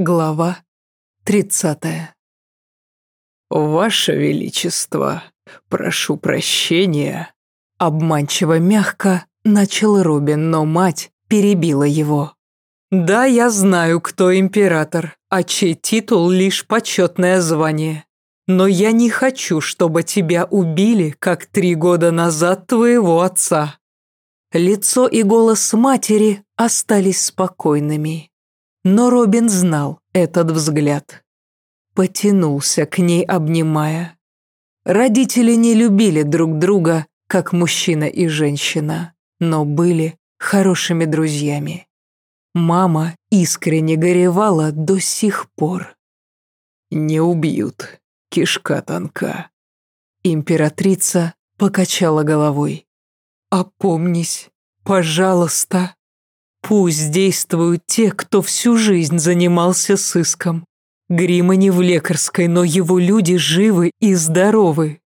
Глава тридцатая. «Ваше Величество, прошу прощения», — обманчиво мягко начал Робин, но мать перебила его. «Да, я знаю, кто император, а чей титул лишь почетное звание. Но я не хочу, чтобы тебя убили, как три года назад твоего отца». Лицо и голос матери остались спокойными. Но Робин знал этот взгляд. Потянулся к ней, обнимая. Родители не любили друг друга, как мужчина и женщина, но были хорошими друзьями. Мама искренне горевала до сих пор. «Не убьют, кишка тонка». Императрица покачала головой. «Опомнись, пожалуйста». Пусть действуют те, кто всю жизнь занимался сыском. Грима не в лекарской, но его люди живы и здоровы.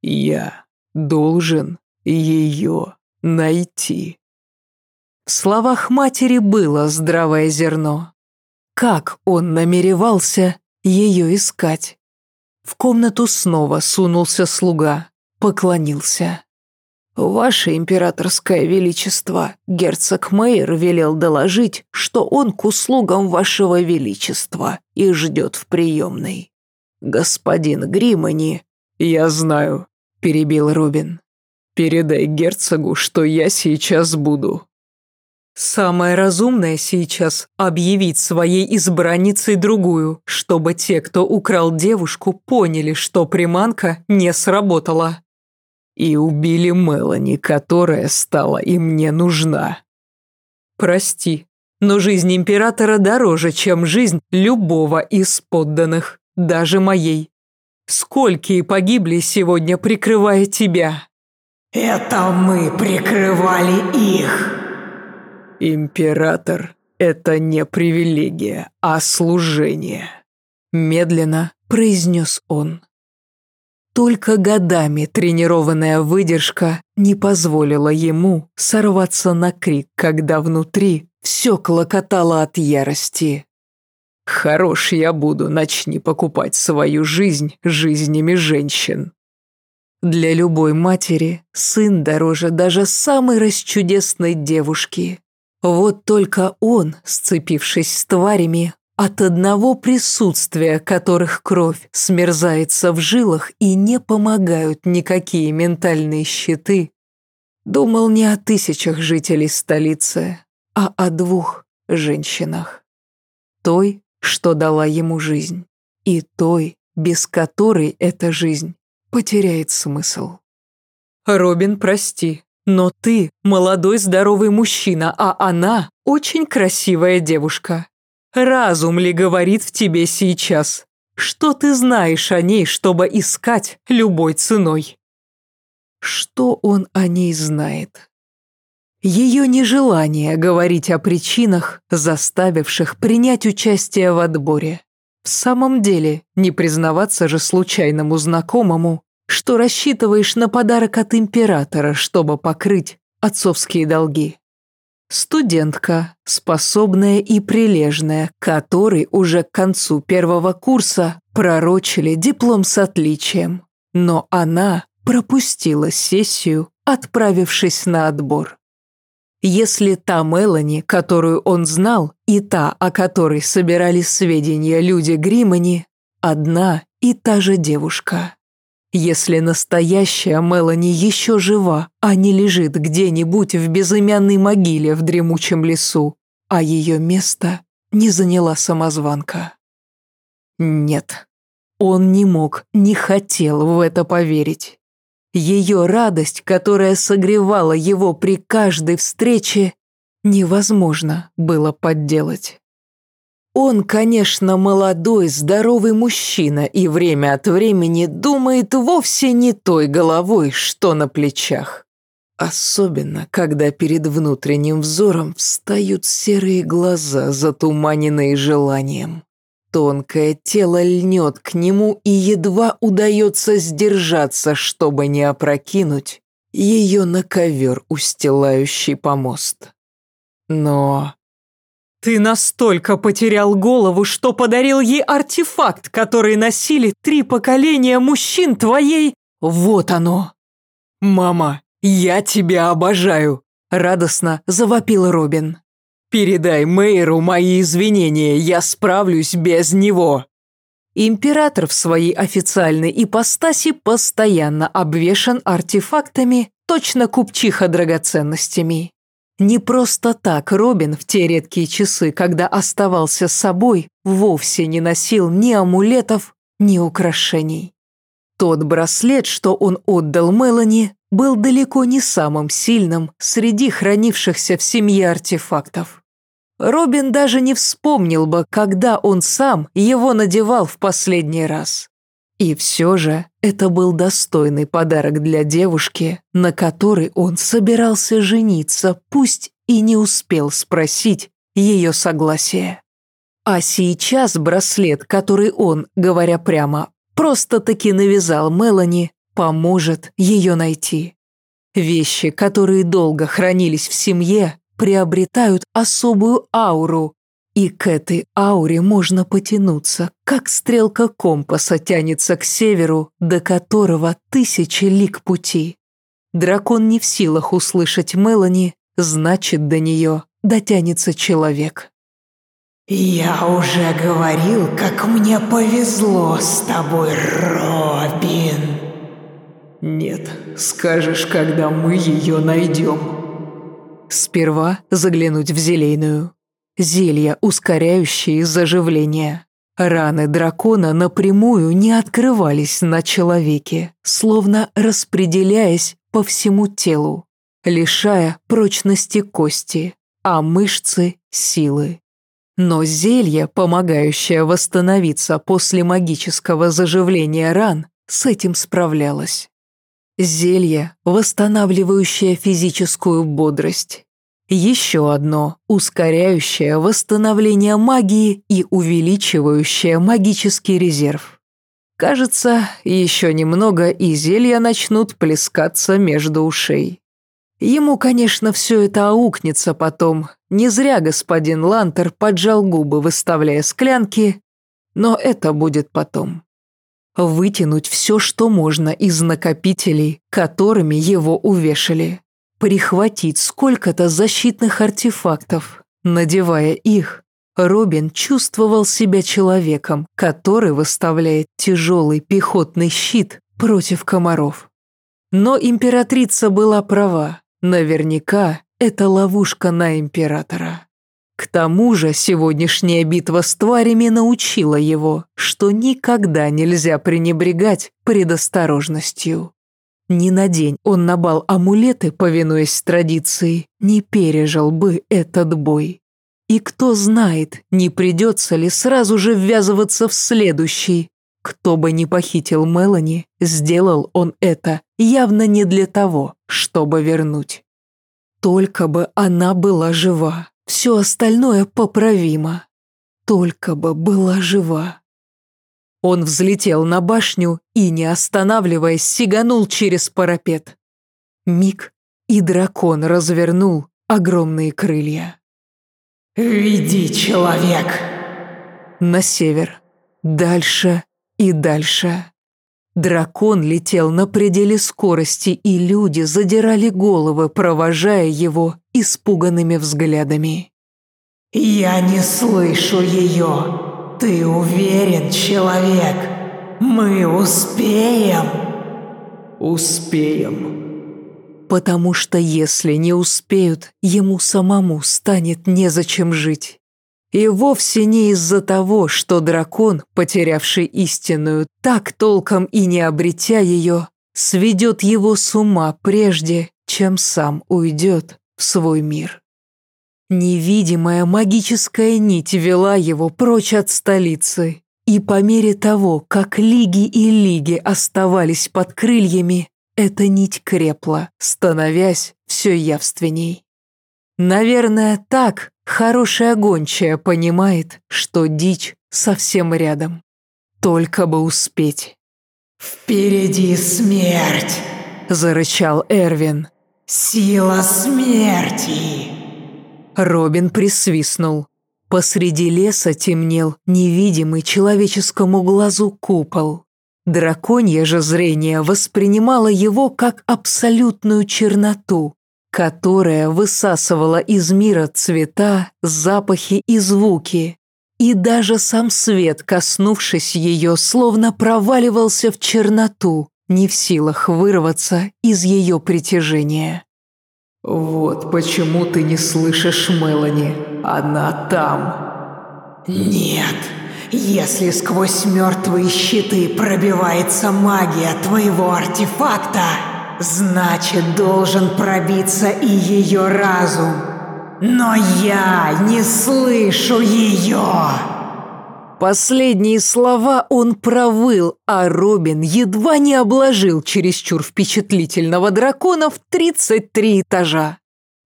Я должен ее найти. В словах матери было здравое зерно. Как он намеревался ее искать? В комнату снова сунулся слуга, поклонился. «Ваше императорское величество, герцог Мейер велел доложить, что он к услугам вашего величества и ждет в приемной. Господин Гримани...» «Я знаю», — перебил Робин. «Передай герцогу, что я сейчас буду». «Самое разумное сейчас — объявить своей избранницей другую, чтобы те, кто украл девушку, поняли, что приманка не сработала». И убили Мелани, которая стала и мне нужна. Прости, но жизнь императора дороже, чем жизнь любого из подданных, даже моей. Сколькие погибли сегодня, прикрывая тебя? Это мы прикрывали их. Император – это не привилегия, а служение. Медленно произнес он. Только годами тренированная выдержка не позволила ему сорваться на крик, когда внутри все клокотало от ярости. «Хорош я буду, начни покупать свою жизнь жизнями женщин». Для любой матери сын дороже даже самой расчудесной девушки. Вот только он, сцепившись с тварями, от одного присутствия которых кровь смерзается в жилах и не помогают никакие ментальные щиты, думал не о тысячах жителей столицы, а о двух женщинах. Той, что дала ему жизнь, и той, без которой эта жизнь потеряет смысл. «Робин, прости, но ты молодой здоровый мужчина, а она очень красивая девушка. Разум ли говорит в тебе сейчас? Что ты знаешь о ней, чтобы искать любой ценой? Что он о ней знает? Ее нежелание говорить о причинах, заставивших принять участие в отборе. В самом деле, не признаваться же случайному знакомому, что рассчитываешь на подарок от императора, чтобы покрыть отцовские долги. Студентка, способная и прилежная, которой уже к концу первого курса пророчили диплом с отличием. Но она пропустила сессию, отправившись на отбор. Если та Мелани, которую он знал, и та, о которой собирали сведения люди Гримани, одна и та же девушка. Если настоящая Мелани еще жива, а не лежит где-нибудь в безымянной могиле в дремучем лесу, а ее место не заняла самозванка. Нет, он не мог, не хотел в это поверить. Ее радость, которая согревала его при каждой встрече, невозможно было подделать. Он, конечно, молодой, здоровый мужчина и время от времени думает вовсе не той головой, что на плечах. Особенно, когда перед внутренним взором встают серые глаза, затуманенные желанием. Тонкое тело льнет к нему и едва удается сдержаться, чтобы не опрокинуть ее на ковер, устилающий помост. Но Ты настолько потерял голову, что подарил ей артефакт, который носили три поколения мужчин твоей... Вот оно. Мама, я тебя обожаю, радостно завопил Робин. Передай Мэйру мои извинения, я справлюсь без него. Император в своей официальной ипостаси постоянно обвешан артефактами, точно купчиха драгоценностями. Не просто так Робин в те редкие часы, когда оставался с собой, вовсе не носил ни амулетов, ни украшений. Тот браслет, что он отдал Мелани, был далеко не самым сильным среди хранившихся в семье артефактов. Робин даже не вспомнил бы, когда он сам его надевал в последний раз. И все же это был достойный подарок для девушки, на которой он собирался жениться, пусть и не успел спросить ее согласия. А сейчас браслет, который он, говоря прямо, просто-таки навязал Мелани, поможет ее найти. Вещи, которые долго хранились в семье, приобретают особую ауру, и к этой ауре можно потянуться, как стрелка компаса тянется к северу, до которого тысячи лик пути. Дракон не в силах услышать Мелани, значит, до нее дотянется человек. «Я уже говорил, как мне повезло с тобой, Робин!» «Нет, скажешь, когда мы ее найдем». Сперва заглянуть в зелейную. Зелья, ускоряющие заживление. Раны дракона напрямую не открывались на человеке, словно распределяясь по всему телу, лишая прочности кости, а мышцы – силы. Но зелье, помогающее восстановиться после магического заживления ран, с этим справлялось. Зелье, восстанавливающее физическую бодрость. Еще одно, ускоряющее восстановление магии и увеличивающее магический резерв. Кажется, еще немного, и зелья начнут плескаться между ушей. Ему, конечно, все это аукнется потом. Не зря господин Лантер поджал губы, выставляя склянки, но это будет потом. Вытянуть все, что можно из накопителей, которыми его увешали. Прихватить сколько-то защитных артефактов. Надевая их, Робин чувствовал себя человеком, который выставляет тяжелый пехотный щит против комаров. Но императрица была права. Наверняка это ловушка на императора. К тому же сегодняшняя битва с тварями научила его, что никогда нельзя пренебрегать предосторожностью. Ни на день он на бал амулеты, повинуясь традиции, не пережил бы этот бой. И кто знает, не придется ли сразу же ввязываться в следующий. Кто бы ни похитил Мелани, сделал он это явно не для того, чтобы вернуть. Только бы она была жива, все остальное поправимо. Только бы была жива. Он взлетел на башню и, не останавливаясь, сиганул через парапет. Миг, и дракон развернул огромные крылья. «Веди, человек!» На север, дальше и дальше. Дракон летел на пределе скорости, и люди задирали головы, провожая его испуганными взглядами. «Я не слышу ее. Ты уверен, человек? Мы успеем?» «Успеем». Потому что если не успеют, ему самому станет незачем жить. И вовсе не из-за того, что дракон, потерявший истинную, так толком и не обретя ее, сведет его с ума прежде, чем сам уйдет в свой мир. Невидимая магическая нить вела его прочь от столицы, и по мере того, как лиги и лиги оставались под крыльями, эта нить крепла, становясь все явственней. Наверное, так хорошая гончая понимает, что дичь совсем рядом. Только бы успеть. «Впереди смерть!» – зарычал Эрвин. «Сила смерти!» Робин присвистнул. Посреди леса темнел невидимый человеческому глазу купол. Драконье же зрение воспринимало его как абсолютную черноту, которая высасывала из мира цвета, запахи и звуки. И даже сам свет, коснувшись ее, словно проваливался в черноту, не в силах вырваться из ее притяжения. «Вот почему ты не слышишь Мелани. Она там». «Нет, если сквозь мертвые щиты пробивается магия твоего артефакта, значит должен пробиться и ее разум. Но я не слышу ее!» Последние слова он провыл, а Робин едва не обложил чересчур впечатлительного дракона в 33 этажа.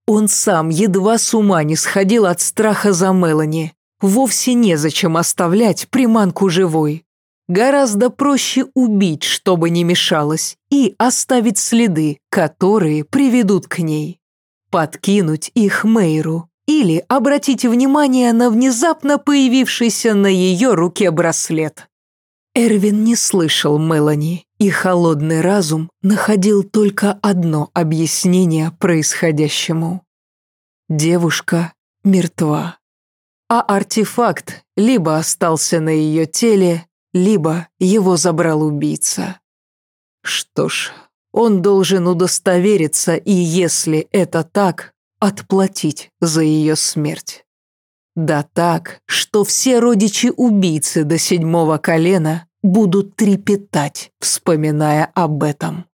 Он сам едва с ума не сходил от страха за Мелани. Вовсе незачем оставлять приманку живой. Гораздо проще убить, чтобы не мешалось, и оставить следы, которые приведут к ней. Подкинуть их Мейру, или обратите внимание на внезапно появившийся на ее руке браслет. Эрвин не слышал Мелани, и холодный разум находил только одно объяснение происходящему. Девушка мертва. А артефакт либо остался на ее теле, либо его забрал убийца. Что ж, он должен удостовериться, и если это так, отплатить за ее смерть. Да так, что все родичи убийцы до седьмого колена будут трепетать, вспоминая об этом.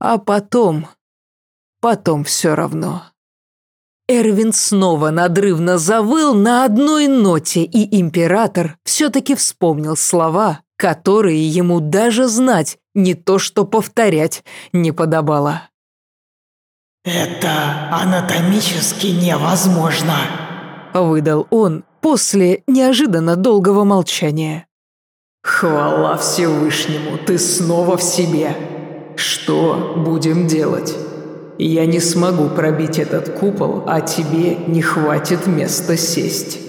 А потом... Потом все равно. Эрвин снова надрывно завыл на одной ноте, и император все-таки вспомнил слова, которые ему даже знать, не то что повторять, не подобало. «Это анатомически невозможно», — выдал он после неожиданно долгого молчания. «Хвала Всевышнему, ты снова в себе. Что будем делать? Я не смогу пробить этот купол, а тебе не хватит места сесть».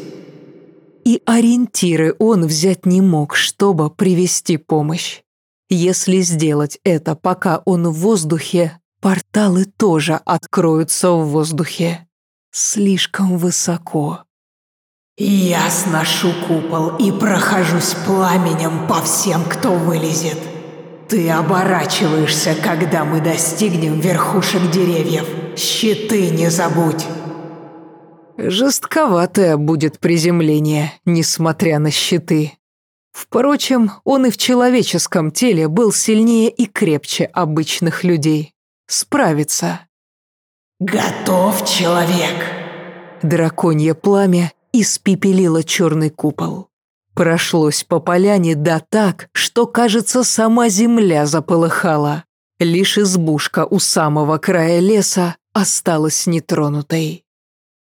И ориентиры он взять не мог, чтобы привести помощь. Если сделать это, пока он в воздухе, Порталы тоже откроются в воздухе. Слишком высоко. Я сношу купол и прохожусь пламенем по всем, кто вылезет. Ты оборачиваешься, когда мы достигнем верхушек деревьев. Щиты не забудь. Жестковатое будет приземление, несмотря на щиты. Впрочем, он и в человеческом теле был сильнее и крепче обычных людей справится. «Готов, человек!» Драконье пламя испепелило черный купол. Прошлось по поляне да так, что, кажется, сама земля заполыхала. Лишь избушка у самого края леса осталась нетронутой.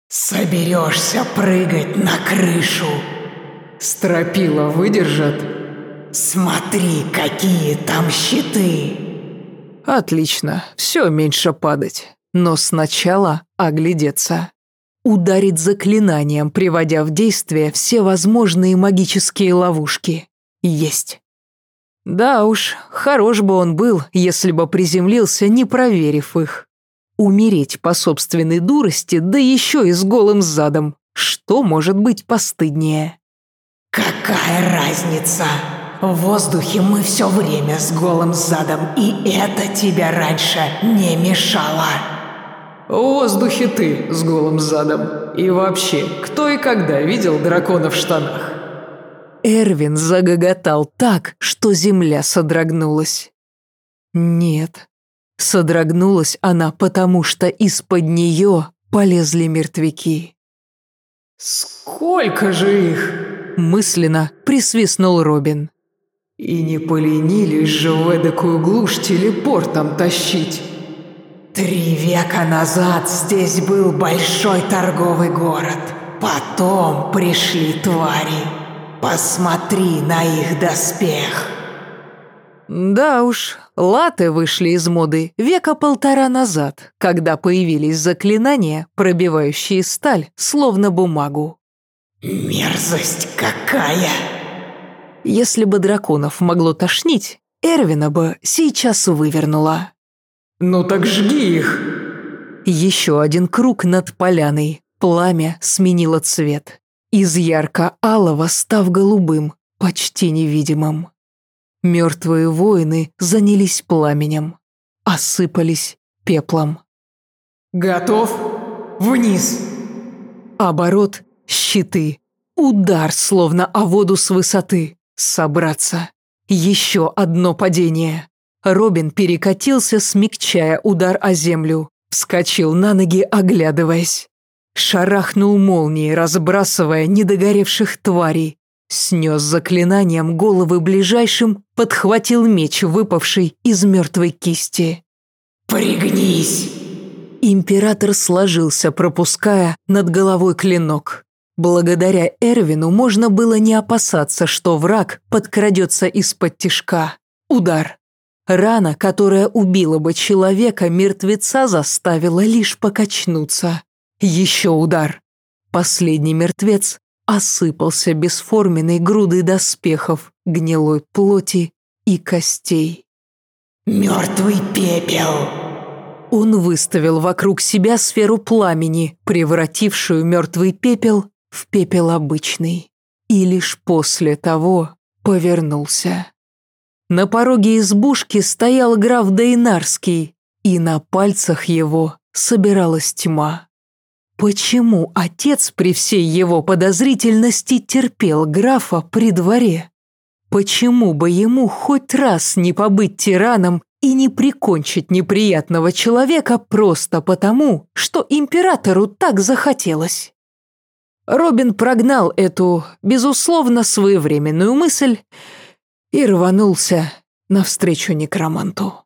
«Соберешься прыгать на крышу?» «Стропила выдержат?» «Смотри, какие там щиты!» Отлично, все меньше падать. Но сначала оглядеться. Ударить заклинанием, приводя в действие все возможные магические ловушки. Есть. Да уж, хорош бы он был, если бы приземлился, не проверив их. Умереть по собственной дурости, да еще и с голым задом. Что может быть постыднее? «Какая разница?» В воздухе мы все время с голым задом, и это тебе раньше не мешало. В воздухе ты с голым задом. И вообще, кто и когда видел дракона в штанах? Эрвин загоготал так, что земля содрогнулась. Нет, содрогнулась она, потому что из-под нее полезли мертвяки. «Сколько же их?» Мысленно присвистнул Робин. И не поленились же в эдакую глушь телепортом тащить. Три века назад здесь был большой торговый город. Потом пришли твари. Посмотри на их доспех. Да уж, латы вышли из моды века полтора назад, когда появились заклинания, пробивающие сталь, словно бумагу. Мерзость какая! Если бы драконов могло тошнить, Эрвина бы сейчас вывернула. «Ну так жги их!» Еще один круг над поляной. Пламя сменило цвет. Из ярко-алого став голубым, почти невидимым. Мертвые воины занялись пламенем, осыпались пеплом. «Готов? Вниз!» Оборот, щиты, удар, словно о воду с высоты. Собраться. Еще одно падение. Робин перекатился, смягчая удар о землю. Вскочил на ноги, оглядываясь. Шарахнул молнией, разбрасывая недогоревших тварей. Снес заклинанием головы ближайшим, подхватил меч, выпавший из мертвой кисти. «Пригнись!» Император сложился, пропуская над головой клинок. Благодаря Эрвину можно было не опасаться, что враг подкрадется из-под тишка. Удар. Рана, которая убила бы человека, мертвеца заставила лишь покачнуться. Еще удар. Последний мертвец осыпался бесформенной грудой доспехов, гнилой плоти и костей. «Мертвый пепел!» Он выставил вокруг себя сферу пламени, превратившую мертвый пепел в пепел обычный. И лишь после того повернулся. На пороге избушки стоял граф Дейнарский, и на пальцах его собиралась тьма. Почему отец при всей его подозрительности терпел графа при дворе? Почему бы ему хоть раз не побыть тираном и не прикончить неприятного человека просто потому, что императору так захотелось? Робин прогнал эту, безусловно, своевременную мысль и рванулся навстречу некроманту.